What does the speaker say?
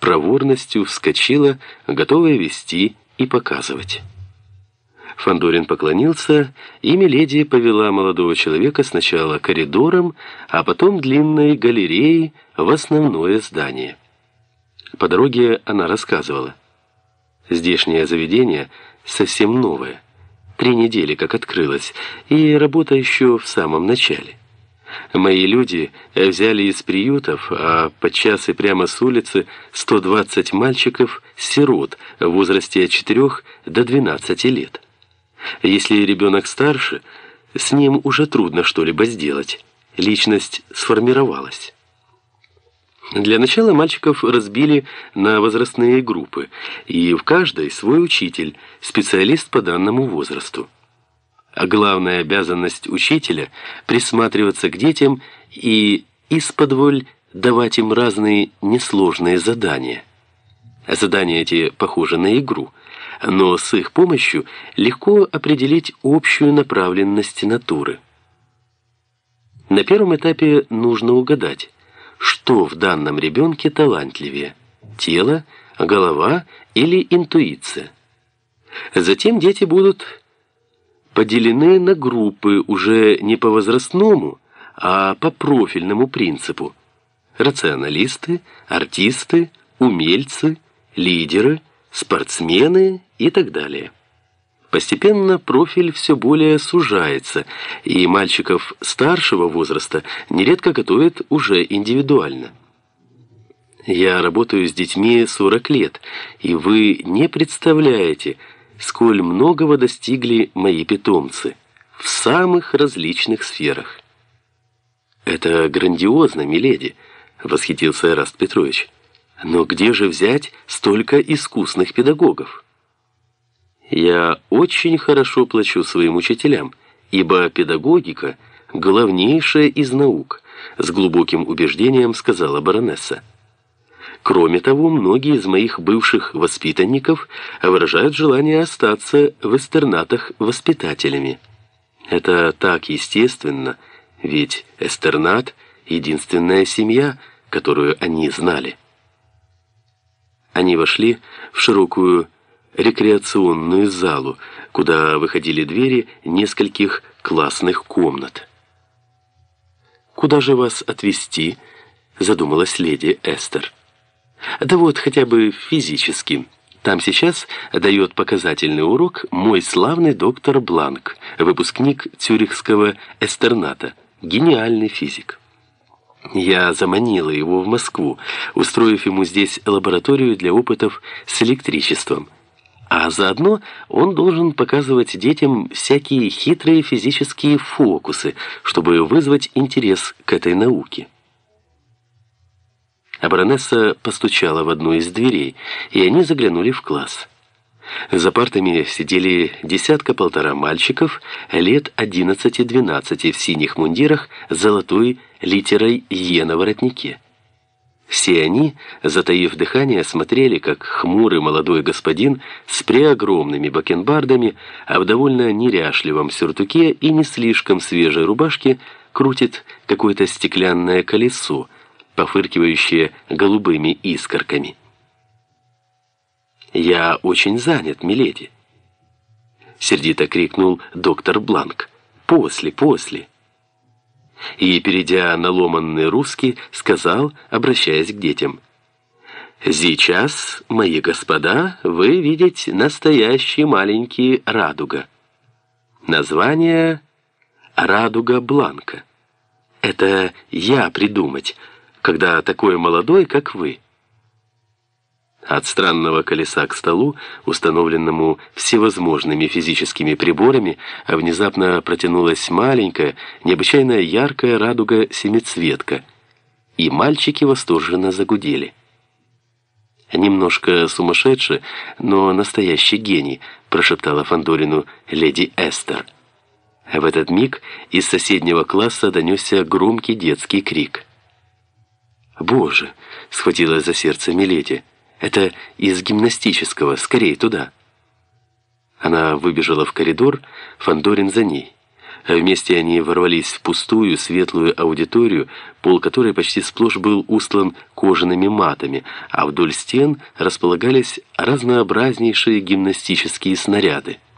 проворностью вскочила, готовая вести и показывать. Фандорин поклонился, и Миледи повела молодого человека сначала коридором, а потом длинной галереей в основное здание. По дороге она рассказывала. Здешнее заведение совсем новое. Три недели как открылось, и работа еще в самом начале. Мои люди взяли из приютов, а подчас и прямо с улицы 120 мальчиков-сирот в возрасте от 4 до 12 лет. Если ребенок старше, с ним уже трудно что-либо сделать. Личность сформировалась. Для начала мальчиков разбили на возрастные группы, и в каждой свой учитель, специалист по данному возрасту. А главная обязанность учителя – присматриваться к детям и исподволь давать им разные несложные задания. Задания эти похожи на игру, но с их помощью легко определить общую направленность натуры. На первом этапе нужно угадать, что в данном ребенке талантливее – тело, голова или интуиция. Затем дети будут поделены на группы уже не по возрастному, а по профильному принципу. Рационалисты, артисты, умельцы, лидеры, спортсмены и так далее. Постепенно профиль все более сужается, и мальчиков старшего возраста нередко готовят уже индивидуально. Я работаю с детьми 40 лет, и вы не представляете, сколь многого достигли мои питомцы в самых различных сферах. «Это грандиозно, миледи», — восхитился Эраст Петрович. «Но где же взять столько искусных педагогов?» «Я очень хорошо плачу своим учителям, ибо педагогика — главнейшая из наук», — с глубоким убеждением сказала баронесса. Кроме того, многие из моих бывших воспитанников выражают желание остаться в эстернатах воспитателями. Это так естественно, ведь эстернат — единственная семья, которую они знали. Они вошли в широкую рекреационную залу, куда выходили двери нескольких классных комнат. «Куда же вас отвезти?» — задумалась леди Эстер. Да вот хотя бы физически. Там сейчас дает показательный урок мой славный доктор Бланк, выпускник Цюрихского эстерната, гениальный физик. Я заманила его в Москву, устроив ему здесь лабораторию для опытов с электричеством. А заодно он должен показывать детям всякие хитрые физические фокусы, чтобы вызвать интерес к этой науке. А баронесса постучала в одну из дверей, и они заглянули в класс. За партами сидели десятка-полтора мальчиков лет 11-12 в синих мундирах с золотой литерой «Е» на воротнике. Все они, затаив дыхание, смотрели, как хмурый молодой господин с преогромными бакенбардами, а в довольно неряшливом сюртуке и не слишком свежей рубашке крутит какое-то стеклянное колесо, пофыркивающее голубыми искорками. «Я очень занят, миледи!» Сердито крикнул доктор Бланк. «После, после!» И, перейдя на ломанный русский, сказал, обращаясь к детям. «Сейчас, мои господа, вы видите настоящий маленький радуга. Название «Радуга Бланка». Это я придумать, когда такой молодой, как вы. От странного колеса к столу, установленному всевозможными физическими приборами, внезапно протянулась маленькая, необычайно яркая радуга-семицветка, и мальчики восторженно загудели. «Немножко сумасшедший, но настоящий гений», прошептала Фандорину леди Эстер. В этот миг из соседнего класса донесся громкий детский крик. «Боже!» — схватила за сердце Миледи. «Это из гимнастического, скорее туда!» Она выбежала в коридор, Фандорин за ней. Вместе они ворвались в пустую, светлую аудиторию, пол которой почти сплошь был устлан кожаными матами, а вдоль стен располагались разнообразнейшие гимнастические снаряды.